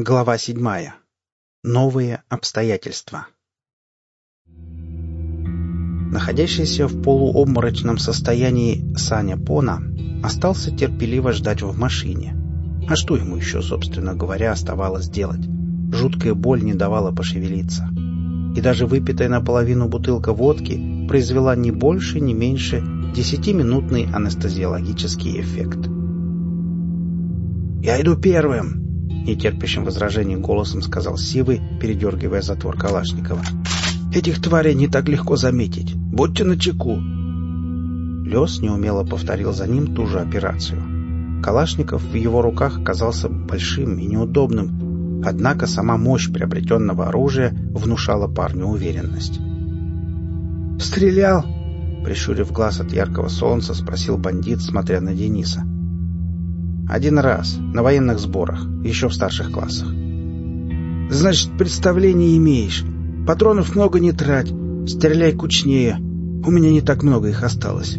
Глава седьмая. Новые обстоятельства. Находящийся в полуобморочном состоянии Саня Пона остался терпеливо ждать в машине. А что ему еще, собственно говоря, оставалось делать? Жуткая боль не давала пошевелиться. И даже выпитая наполовину бутылка водки произвела не больше, не меньше десятиминутный анестезиологический эффект. «Я иду первым!» Нетерпящим возражений голосом сказал Сивый, передергивая затвор Калашникова. «Этих тварей не так легко заметить. Будьте начеку!» Лес неумело повторил за ним ту же операцию. Калашников в его руках казался большим и неудобным, однако сама мощь приобретенного оружия внушала парню уверенность. «Стрелял?» — прищурив глаз от яркого солнца, спросил бандит, смотря на Дениса. Один раз, на военных сборах, еще в старших классах. Значит, представление имеешь. Патронов много не трать. Стреляй кучнее. У меня не так много их осталось.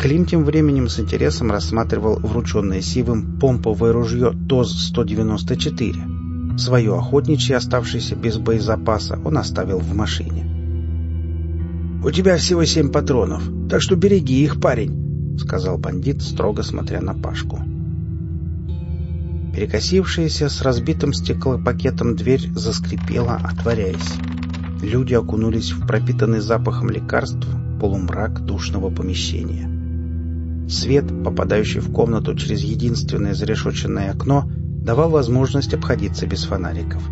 Клим тем временем с интересом рассматривал врученное Сивым помповое ружье ТОЗ-194. Свое охотничье, оставшееся без боезапаса, он оставил в машине. «У тебя всего семь патронов, так что береги их, парень. — сказал бандит, строго смотря на Пашку. Перекосившаяся с разбитым стеклопакетом дверь заскрипела, отворяясь. Люди окунулись в пропитанный запахом лекарств полумрак душного помещения. Свет, попадающий в комнату через единственное зарешоченное окно, давал возможность обходиться без фонариков.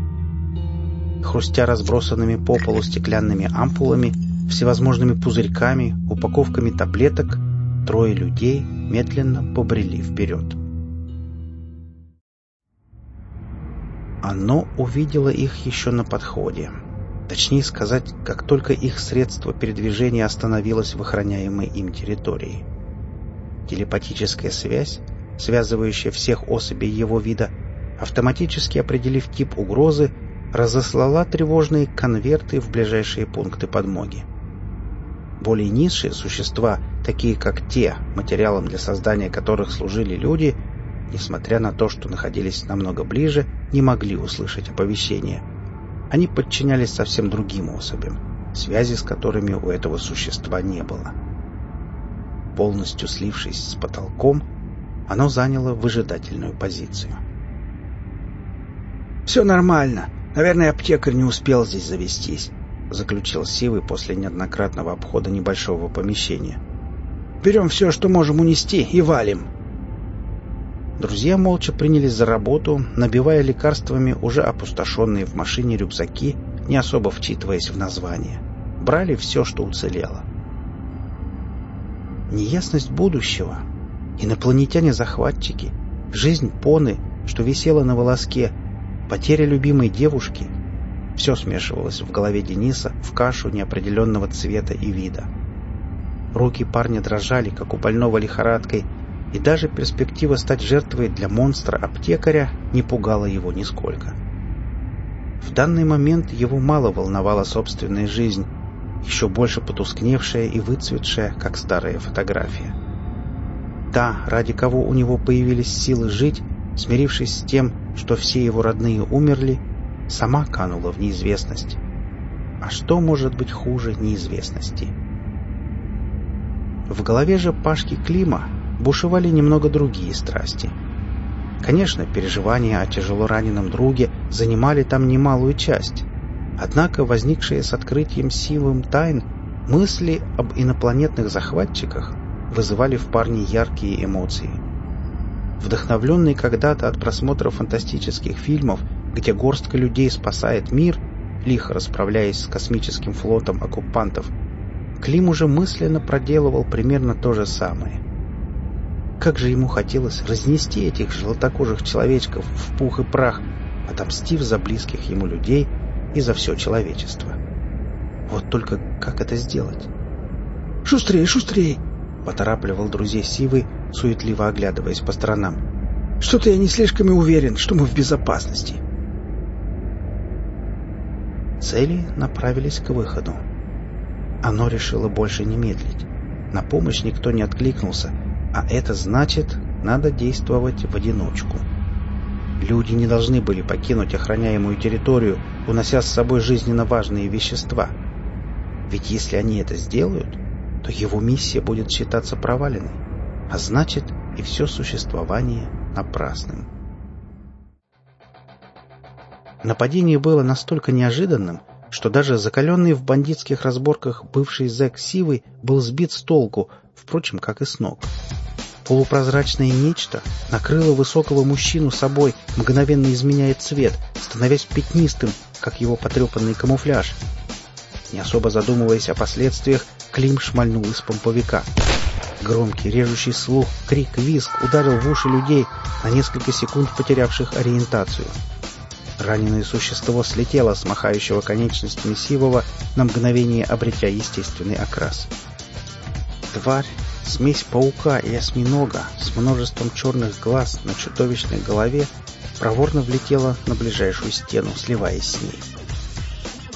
Хрустя разбросанными по полу стеклянными ампулами, всевозможными пузырьками, упаковками таблеток, Трое людей медленно побрели вперед. Оно увидело их еще на подходе. Точнее сказать, как только их средство передвижения остановилось в охраняемой им территории. Телепатическая связь, связывающая всех особей его вида, автоматически определив тип угрозы, разослала тревожные конверты в ближайшие пункты подмоги. Более низшие существа, такие как те, материалом для создания которых служили люди, несмотря на то, что находились намного ближе, не могли услышать оповещение. Они подчинялись совсем другим особям, связи с которыми у этого существа не было. Полностью слившись с потолком, оно заняло выжидательную позицию. «Все нормально. Наверное, аптекарь не успел здесь завестись. — заключил Сивый после неоднократного обхода небольшого помещения. «Берем все, что можем унести, и валим!» Друзья молча принялись за работу, набивая лекарствами уже опустошенные в машине рюкзаки, не особо вчитываясь в название. Брали все, что уцелело. Неясность будущего, инопланетяне-захватчики, жизнь Поны, что висела на волоске, потеря любимой девушки — все смешивалось в голове Дениса в кашу неопределенного цвета и вида. Руки парня дрожали, как у больного лихорадкой, и даже перспектива стать жертвой для монстра-аптекаря не пугала его нисколько. В данный момент его мало волновала собственная жизнь, еще больше потускневшая и выцветшая, как старая фотография. Та, ради кого у него появились силы жить, смирившись с тем, что все его родные умерли, сама канула в неизвестность. А что может быть хуже неизвестности? В голове же Пашки Клима бушевали немного другие страсти. Конечно, переживания о тяжело раненом друге занимали там немалую часть, однако возникшие с открытием сивым тайн мысли об инопланетных захватчиках вызывали в парне яркие эмоции. Вдохновленный когда-то от просмотра фантастических фильмов где горстка людей спасает мир, лихо расправляясь с космическим флотом оккупантов, Клим уже мысленно проделывал примерно то же самое. Как же ему хотелось разнести этих желтокожих человечков в пух и прах, отомстив за близких ему людей и за все человечество. Вот только как это сделать? «Шустрее, шустрее!» — поторапливал друзей Сивы, суетливо оглядываясь по сторонам. «Что-то я не слишком и уверен, что мы в безопасности». Цели направились к выходу. Оно решило больше не медлить. На помощь никто не откликнулся, а это значит, надо действовать в одиночку. Люди не должны были покинуть охраняемую территорию, унося с собой жизненно важные вещества. Ведь если они это сделают, то его миссия будет считаться проваленной, а значит и все существование напрасным. Нападение было настолько неожиданным, что даже закаленный в бандитских разборках бывший зэк Сивый был сбит с толку, впрочем, как и с ног. Полупрозрачное нечто накрыло высокого мужчину собой, мгновенно изменяя цвет, становясь пятнистым, как его потрепанный камуфляж. Не особо задумываясь о последствиях, Клим шмальнул из помповика. Громкий, режущий слух, крик, визг ударил в уши людей, на несколько секунд потерявших ориентацию. Раненое существо слетело с махающего конечностями Сивова, на мгновение обретя естественный окрас. Тварь, смесь паука и осьминога с множеством черных глаз на чудовищной голове, проворно влетела на ближайшую стену, сливаясь с ней.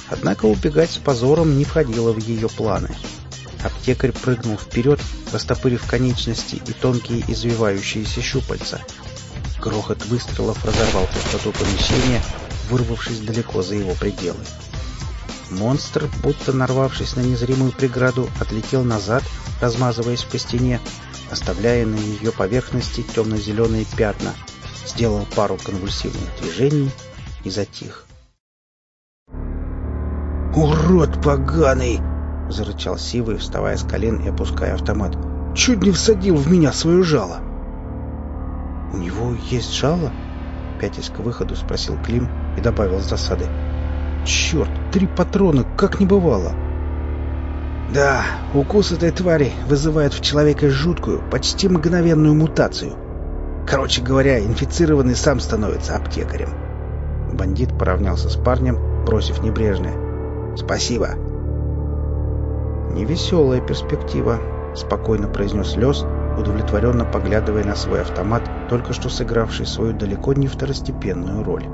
Однако убегать с позором не входило в ее планы. Аптекарь прыгнул вперед, растопырив конечности и тонкие извивающиеся щупальца — Грохот выстрелов разорвал пустоту помещения, вырвавшись далеко за его пределы. Монстр, будто нарвавшись на незримую преграду, отлетел назад, размазываясь по стене, оставляя на ее поверхности темно-зеленые пятна, сделал пару конвульсивных движений и затих. «Урод поганый!» — зарычал Сивый, вставая с колен и опуская автомат. «Чуть не всадил в меня свое жало!» «У него есть жало?» Пятясь к выходу, спросил Клим и добавил с засады. «Черт, три патрона, как не бывало!» «Да, укус этой твари вызывает в человека жуткую, почти мгновенную мутацию. Короче говоря, инфицированный сам становится аптекарем». Бандит поравнялся с парнем, бросив небрежное. «Спасибо». «Невеселая перспектива», — спокойно произнес Лес, удовлетворенно поглядывая на свой автомат, только что сыгравший свою далеко не второстепенную роль.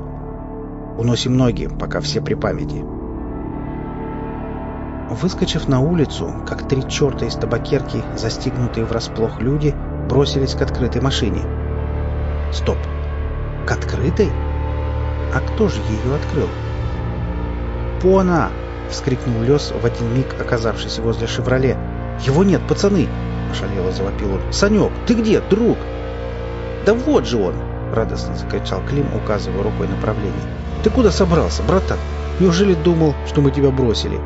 «Уносим ноги, пока все при памяти». Выскочив на улицу, как три черта из табакерки, застигнутые врасплох люди, бросились к открытой машине. «Стоп! К открытой? А кто же ее открыл?» «Пона!» — вскрикнул Лес в один миг, оказавшись возле «Шевроле». «Его нет, пацаны! — ошалело завопил он. «Санек, ты где, друг?» «Да вот же он!» — радостно закричал Клим, указывая рукой направление. «Ты куда собрался, братан? Неужели думал, что мы тебя бросили?»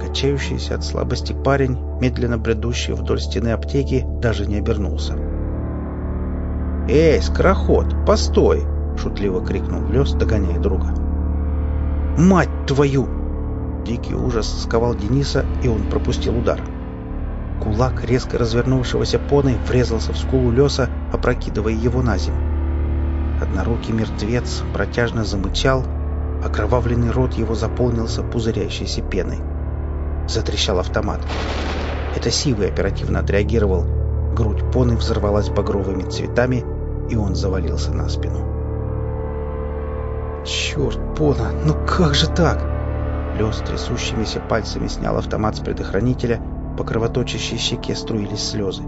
Качающийся от слабости парень, медленно бредущий вдоль стены аптеки, даже не обернулся. «Эй, скороход, постой!» — шутливо крикнул Лес, догоняя друга. «Мать твою!» Дикий ужас сковал Дениса, и он пропустил удар. Кулак резко развернувшегося поны врезался в скулу леса, опрокидывая его на землю. Однорукий мертвец протяжно замычал, окровавленный рот его заполнился пузырящейся пеной. Затрещал автомат. Это Сивый оперативно отреагировал. Грудь поны взорвалась багровыми цветами, и он завалился на спину. «Черт, Пона, ну как же так?» Лес трясущимися пальцами снял автомат с предохранителя по кровоточащей щеке струились слезы.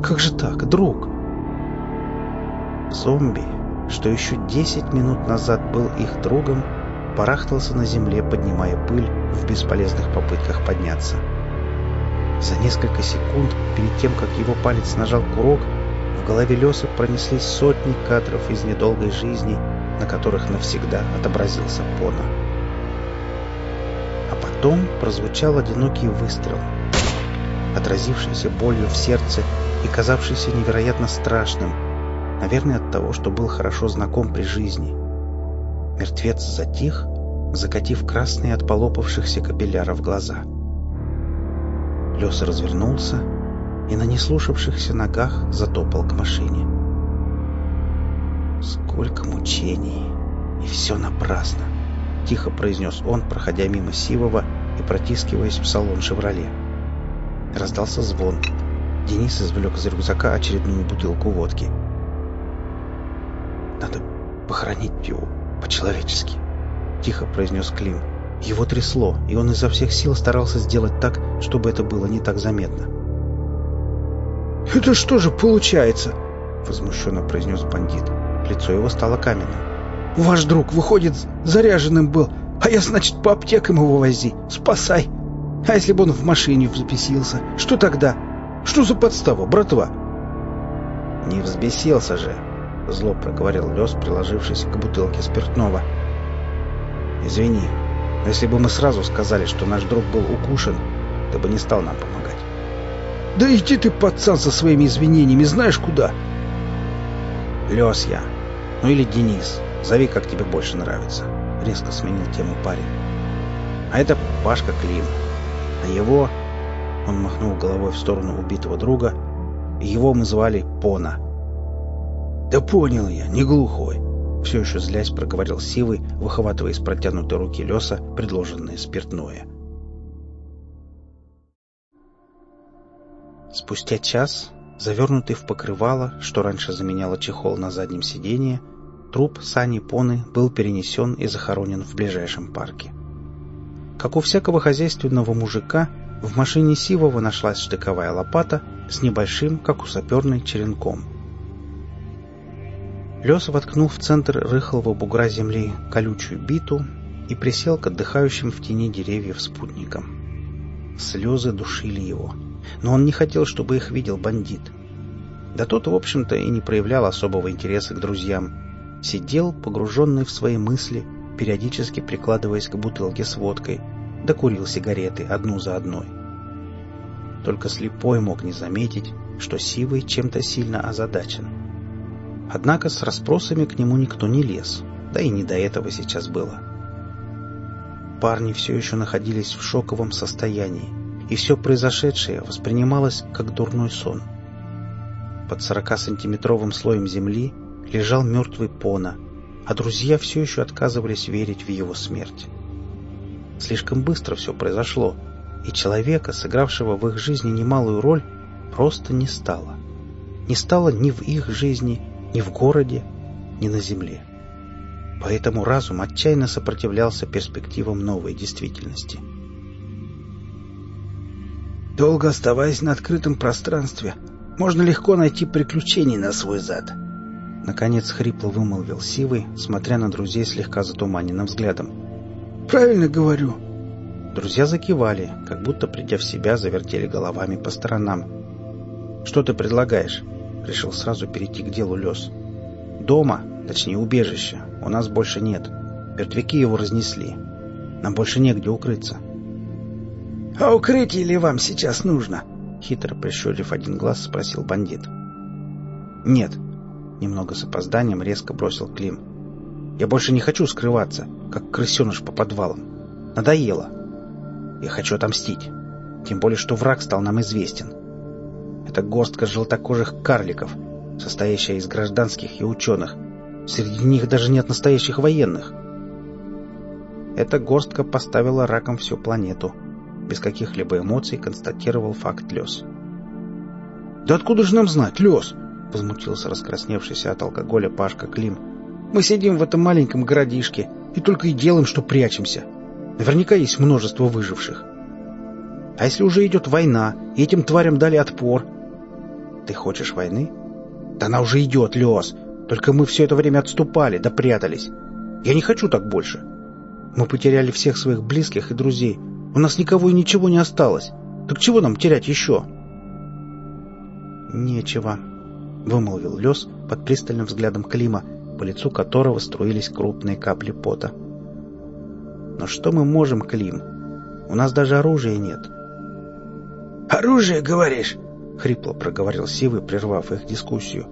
«Как же так, друг?» Зомби, что еще десять минут назад был их другом, барахтался на земле, поднимая пыль в бесполезных попытках подняться. За несколько секунд, перед тем, как его палец нажал курок, в голове Леса пронеслись сотни кадров из недолгой жизни, на которых навсегда отобразился Пона. А потом прозвучал одинокий выстрел — отразившийся болью в сердце и казавшийся невероятно страшным, наверное, от того, что был хорошо знаком при жизни. Мертвец затих, закатив красные от полопавшихся капилляров глаза. Лес развернулся и на неслушавшихся ногах затопал к машине. «Сколько мучений! И все напрасно!» — тихо произнес он, проходя мимо Сивова и протискиваясь в салон «Шевроле». Раздался звон. Денис извлек из рюкзака очередную бутылку водки. «Надо похоронить его по-человечески», — тихо произнес Клим. Его трясло, и он изо всех сил старался сделать так, чтобы это было не так заметно. «Это что же получается?» — возмущенно произнес бандит. Лицо его стало каменным. «Ваш друг, выходит, заряженным был, а я, значит, по аптекам его вози. Спасай! А если бы он в машине взбесился, что тогда? Что за подстава, братва?» «Не взбесился же!» — зло проговорил Лес, приложившись к бутылке спиртного. «Извини, но если бы мы сразу сказали, что наш друг был укушен, ты бы не стал нам помогать». «Да иди ты, пацан, со своими извинениями, знаешь куда?» «Лес я. Ну или Денис. Зови, как тебе больше нравится». Резко сменил тему парень. «А это Пашка Клим. А его...» Он махнул головой в сторону убитого друга. «Его мы звали Пона». «Да понял я, не глухой». Все еще злясь проговорил Сивый, выхватывая из протянутой руки Леса предложенное спиртное. Спустя час Завернутый в покрывало, что раньше заменяло чехол на заднем сиденье, труп Сани Поны был перенесен и захоронен в ближайшем парке. Как у всякого хозяйственного мужика, в машине Сивова нашлась штыковая лопата с небольшим, как у саперной, черенком. Лес воткнул в центр рыхлого бугра земли колючую биту и присел к отдыхающим в тени деревьев спутникам. Слезы душили его — но он не хотел, чтобы их видел бандит. Да тот, в общем-то, и не проявлял особого интереса к друзьям. Сидел, погруженный в свои мысли, периодически прикладываясь к бутылке с водкой, докурил сигареты одну за одной. Только слепой мог не заметить, что Сивый чем-то сильно озадачен. Однако с расспросами к нему никто не лез, да и не до этого сейчас было. Парни все еще находились в шоковом состоянии, и все произошедшее воспринималось как дурной сон. Под 40-сантиметровым слоем земли лежал мертвый Пона, а друзья все еще отказывались верить в его смерть. Слишком быстро все произошло, и человека, сыгравшего в их жизни немалую роль, просто не стало. Не стало ни в их жизни, ни в городе, ни на земле. Поэтому разум отчаянно сопротивлялся перспективам новой действительности – Долго оставаясь на открытом пространстве, можно легко найти приключений на свой зад. Наконец хрипло вымолвил Сивый, смотря на друзей слегка затуманенным взглядом. «Правильно говорю». Друзья закивали, как будто, придя в себя, завертели головами по сторонам. «Что ты предлагаешь?» Решил сразу перейти к делу Лес. «Дома, точнее убежище, у нас больше нет. Мертвяки его разнесли. Нам больше негде укрыться. «А укрытие ли вам сейчас нужно?» Хитро прищурив один глаз, спросил бандит. «Нет». Немного с опозданием резко бросил Клим. «Я больше не хочу скрываться, как крысеныш по подвалам. Надоело. Я хочу отомстить. Тем более, что враг стал нам известен. Это горстка желтокожих карликов, состоящая из гражданских и ученых. Среди них даже нет настоящих военных. Эта горстка поставила раком всю планету — без каких-либо эмоций констатировал факт Лес. «Да откуда же нам знать, Лес?» — возмутился раскрасневшийся от алкоголя Пашка Клим. «Мы сидим в этом маленьком городишке и только и делаем, что прячемся. Наверняка есть множество выживших. А если уже идет война, и этим тварям дали отпор? Ты хочешь войны? Да она уже идет, Лес. Только мы все это время отступали, да прятались. Я не хочу так больше. Мы потеряли всех своих близких и друзей, у нас никого и ничего не осталось. Так чего нам терять еще?» «Нечего», — вымолвил Лес под пристальным взглядом Клима, по лицу которого струились крупные капли пота. «Но что мы можем, Клим? У нас даже оружия нет». «Оружие, говоришь?» — хрипло проговорил Сивый, прервав их дискуссию.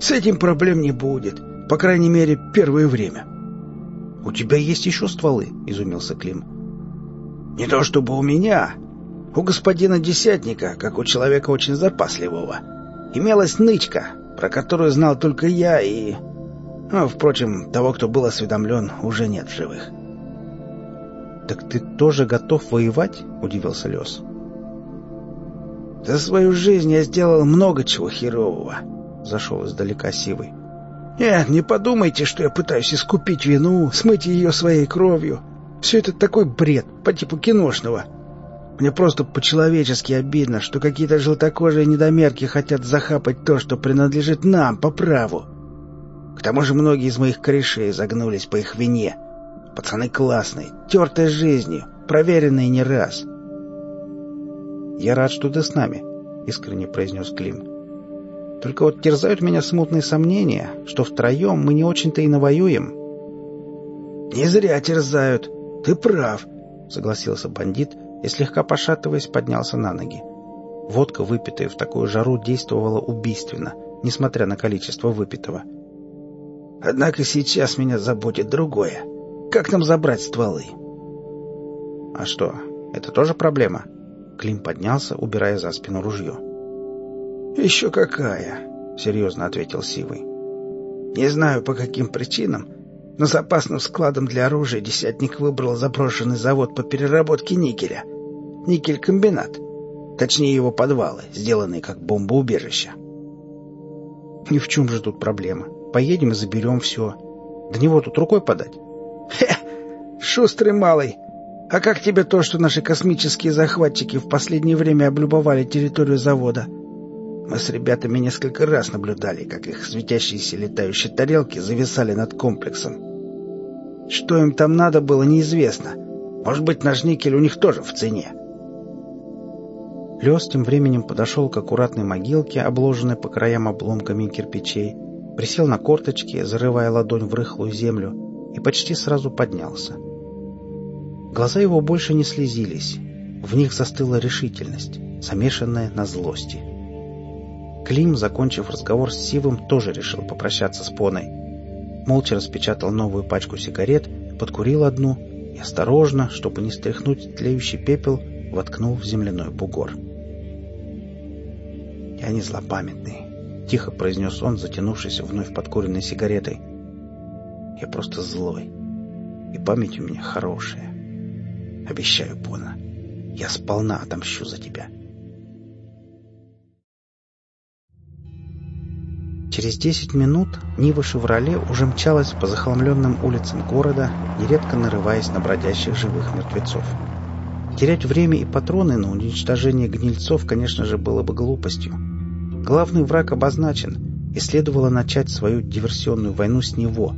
«С этим проблем не будет, по крайней мере, первое время». «У тебя есть еще стволы?» — изумился Клим. Не то чтобы у меня. У господина Десятника, как у человека очень запасливого, имелась нычка, про которую знал только я и... Ну, впрочем, того, кто был осведомлен, уже нет в живых. «Так ты тоже готов воевать?» — удивился Лес. «За свою жизнь я сделал много чего херового», — зашел издалека Сивый. «Нет, не подумайте, что я пытаюсь искупить вину, смыть ее своей кровью. Все это такой бред, по типу киношного. Мне просто по-человечески обидно, что какие-то желтокожие недомерки хотят захапать то, что принадлежит нам по праву. К тому же многие из моих корешей загнулись по их вине. Пацаны классные, тертые жизнью, проверенные не раз. «Я рад, что ты с нами», — искренне произнес Клим. «Только вот терзают меня смутные сомнения, что втроем мы не очень-то и навоюем». «Не зря терзают. Ты прав», — согласился бандит и, слегка пошатываясь, поднялся на ноги. Водка, выпитая в такую жару, действовала убийственно, несмотря на количество выпитого. «Однако сейчас меня заботит другое. Как нам забрать стволы?» «А что, это тоже проблема?» Клим поднялся, убирая за спину ружье. «Еще какая!» — серьезно ответил Сивый. «Не знаю, по каким причинам, но запасным складом для оружия десятник выбрал заброшенный завод по переработке никеля. Никель-комбинат. Точнее, его подвалы, сделанные как бомбоубежище. Ни в чем же тут проблема. Поедем и заберем все. До него тут рукой подать. Хе! Шустрый малый! А как тебе то, что наши космические захватчики в последнее время облюбовали территорию завода? Мы с ребятами несколько раз наблюдали, как их светящиеся летающие тарелки зависали над комплексом. Что им там надо было, неизвестно. Может быть, наш никель у них тоже в цене. Лес тем временем подошел к аккуратной могилке, обложенной по краям обломками кирпичей, присел на корточки, зарывая ладонь в рыхлую землю, и почти сразу поднялся. Глаза его больше не слезились, в них застыла решительность, замешанная на злости. Клим, закончив разговор с Сивым, тоже решил попрощаться с Поной. Молча распечатал новую пачку сигарет, подкурил одну и осторожно, чтобы не стряхнуть тлеющий пепел, воткнул в земляной бугор. «Я не злопамятный», — тихо произнес он, затянувшись вновь подкуренной сигаретой. «Я просто злой, и память у меня хорошая. Обещаю, Пона, я сполна отомщу за тебя». Через десять минут Нива «Шевроле» уже мчалась по захламленным улицам города, нередко нарываясь на бродящих живых мертвецов. Терять время и патроны на уничтожение гнильцов, конечно же, было бы глупостью. Главный враг обозначен, и следовало начать свою диверсионную войну с него.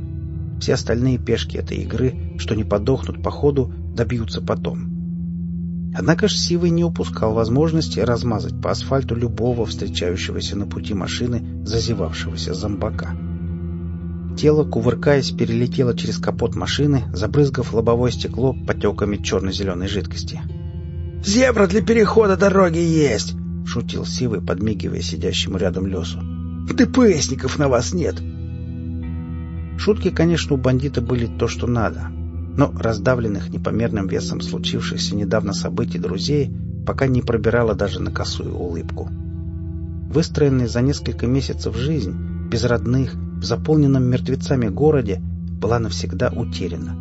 Все остальные пешки этой игры, что не подохнут по ходу, добьются потом. Однако ж Сивый не упускал возможности размазать по асфальту любого встречающегося на пути машины зазевавшегося зомбака. Тело, кувыркаясь, перелетело через капот машины, забрызгав лобовое стекло потеками черно-зеленой жидкости. «Зебра для перехода дороги есть!» — шутил Сивый, подмигивая сидящему рядом лесу. «ДПСников на вас нет!» Шутки, конечно, у бандита были то, что надо. Но раздавленных непомерным весом случившихся недавно событий друзей пока не пробирала даже на косую улыбку. Выстроенная за несколько месяцев жизнь, без родных, в заполненном мертвецами городе, была навсегда утеряна.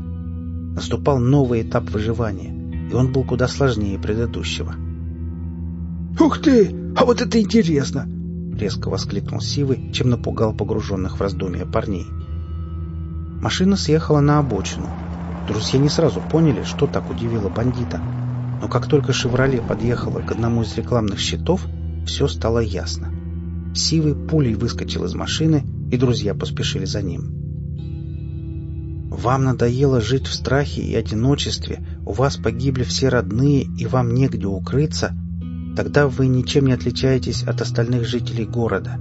Наступал новый этап выживания, и он был куда сложнее предыдущего. «Ух ты! А вот это интересно!» — резко воскликнул Сивый, чем напугал погруженных в раздумья парней. Машина съехала на обочину. Друзья не сразу поняли, что так удивило бандита. Но как только «Шевроле» подъехала к одному из рекламных щитов, все стало ясно. Сивый пулей выскочил из машины, и друзья поспешили за ним. «Вам надоело жить в страхе и одиночестве, у вас погибли все родные, и вам негде укрыться», Тогда вы ничем не отличаетесь от остальных жителей города.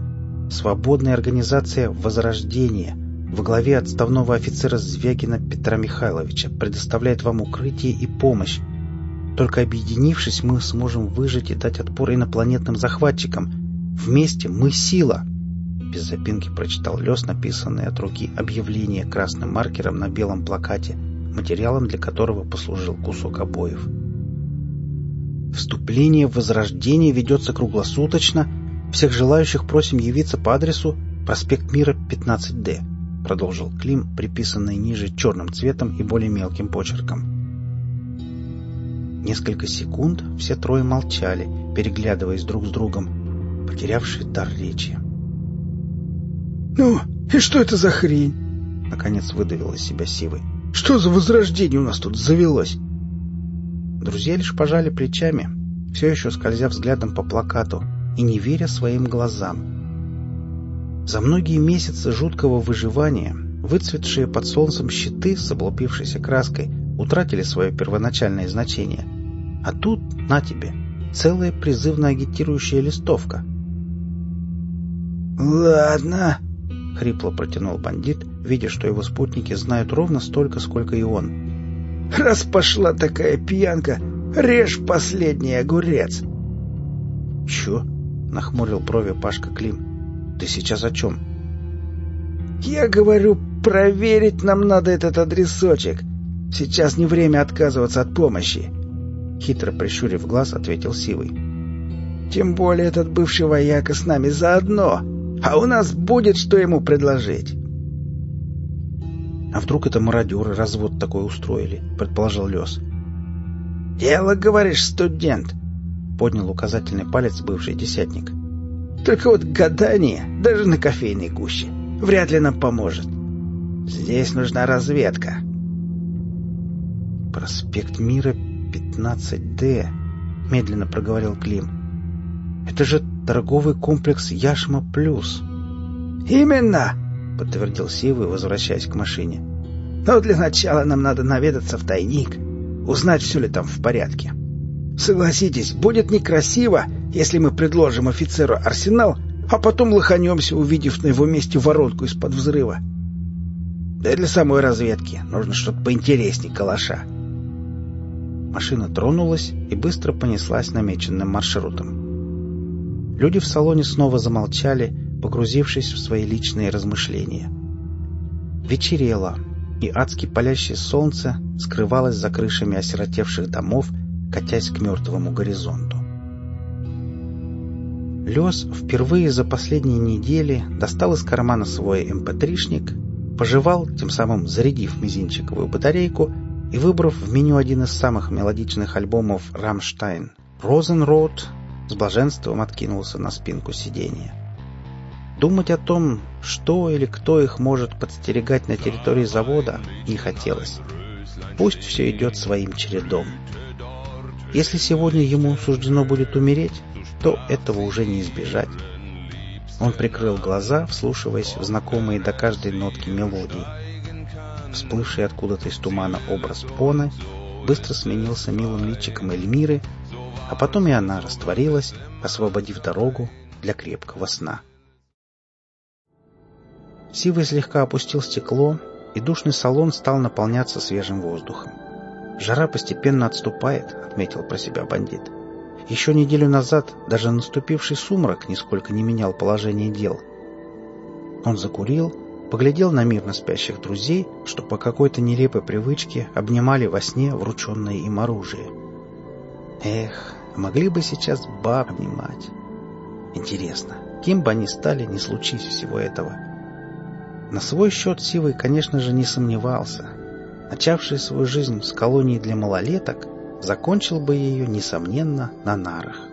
Свободная организация «Возрождение» во главе отставного офицера Звягина Петра Михайловича предоставляет вам укрытие и помощь. Только объединившись, мы сможем выжить и дать отпор инопланетным захватчикам. Вместе мы сила!» Без запинки прочитал Лес, написанное от руки объявление красным маркером на белом плакате, материалом для которого послужил кусок обоев. Вступление в Возрождение ведется круглосуточно. Всех желающих просим явиться по адресу проспект Мира, 15Д, продолжил Клим, приписанный ниже черным цветом и более мелким почерком. Несколько секунд все трое молчали, переглядываясь друг с другом, потерявшие дар речи. «Ну, и что это за хрень?» Наконец выдавил из себя Сивый. «Что за возрождение у нас тут завелось?» Друзья лишь пожали плечами, все еще скользя взглядом по плакату и не веря своим глазам. За многие месяцы жуткого выживания выцветшие под солнцем щиты с облупившейся краской утратили свое первоначальное значение. А тут, на тебе, целая призывно-агитирующая листовка. «Ладно», — хрипло протянул бандит, видя, что его спутники знают ровно столько, сколько и он. «Раз пошла такая пьянка, режь последний огурец!» «Чё?» — нахмурил брови Пашка Клим. «Ты сейчас о чем?» «Я говорю, проверить нам надо этот адресочек. Сейчас не время отказываться от помощи!» Хитро прищурив глаз, ответил Сивый. «Тем более этот бывший вояка с нами заодно!» А у нас будет что ему предложить. А вдруг это мародеры развод такой устроили, предположил Лес. Дело, говоришь, студент, поднял указательный палец бывший десятник. Только вот гадание, даже на кофейной гуще, вряд ли нам поможет. Здесь нужна разведка. Проспект Мира, 15Д, медленно проговорил Клим. Это же торговый комплекс «Яшма Плюс». «Именно!» — подтвердил Сивый, возвращаясь к машине. «Но для начала нам надо наведаться в тайник, узнать, все ли там в порядке. Согласитесь, будет некрасиво, если мы предложим офицеру арсенал, а потом лоханемся, увидев на его месте воронку из-под взрыва. Да и для самой разведки нужно что-то поинтереснее калаша». Машина тронулась и быстро понеслась намеченным маршрутом. Люди в салоне снова замолчали, погрузившись в свои личные размышления. Вечерело, и адски палящее солнце скрывалось за крышами осиротевших домов, катясь к мертвому горизонту. Лес впервые за последние недели достал из кармана свой mp3-шник, эм пожевал, тем самым зарядив мизинчиковую батарейку и выбрав в меню один из самых мелодичных альбомов «Рамштайн» «Розенрот» с блаженством откинулся на спинку сиденья. Думать о том, что или кто их может подстерегать на территории завода, не хотелось. Пусть все идет своим чередом. Если сегодня ему суждено будет умереть, то этого уже не избежать. Он прикрыл глаза, вслушиваясь в знакомые до каждой нотки мелодии. Всплывший откуда-то из тумана образ Поны быстро сменился милым личиком Эльмиры, а потом и она растворилась, освободив дорогу для крепкого сна. Сивый слегка опустил стекло, и душный салон стал наполняться свежим воздухом. «Жара постепенно отступает», — отметил про себя бандит. Еще неделю назад даже наступивший сумрак нисколько не менял положение дел. Он закурил, поглядел на мирно спящих друзей, что по какой-то нелепой привычке обнимали во сне врученное им оружие. Эх, могли бы сейчас баб обнимать. Интересно, кем бы они стали, не случись всего этого? На свой счет Сивый, конечно же, не сомневался. Начавший свою жизнь с колонии для малолеток, закончил бы ее, несомненно, на нарах.